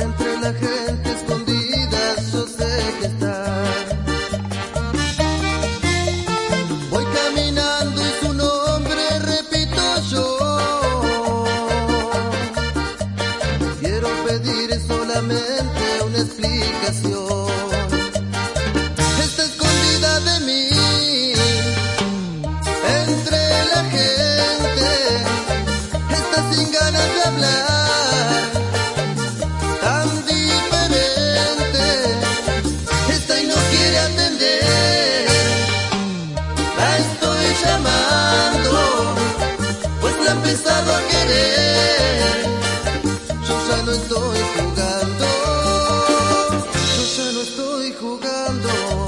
Entre la gente escondida yo sé que está. Voy caminando y su nombre repito yo. Quiero pedir solamente una explicación. Yo ya no estoy jugando, yo ya no estoy jugando.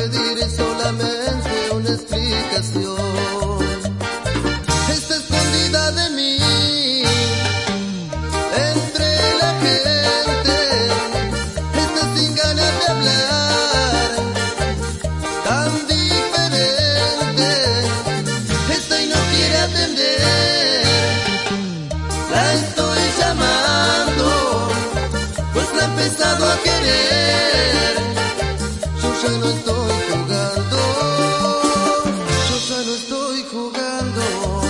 pedir eso. estoy jugando.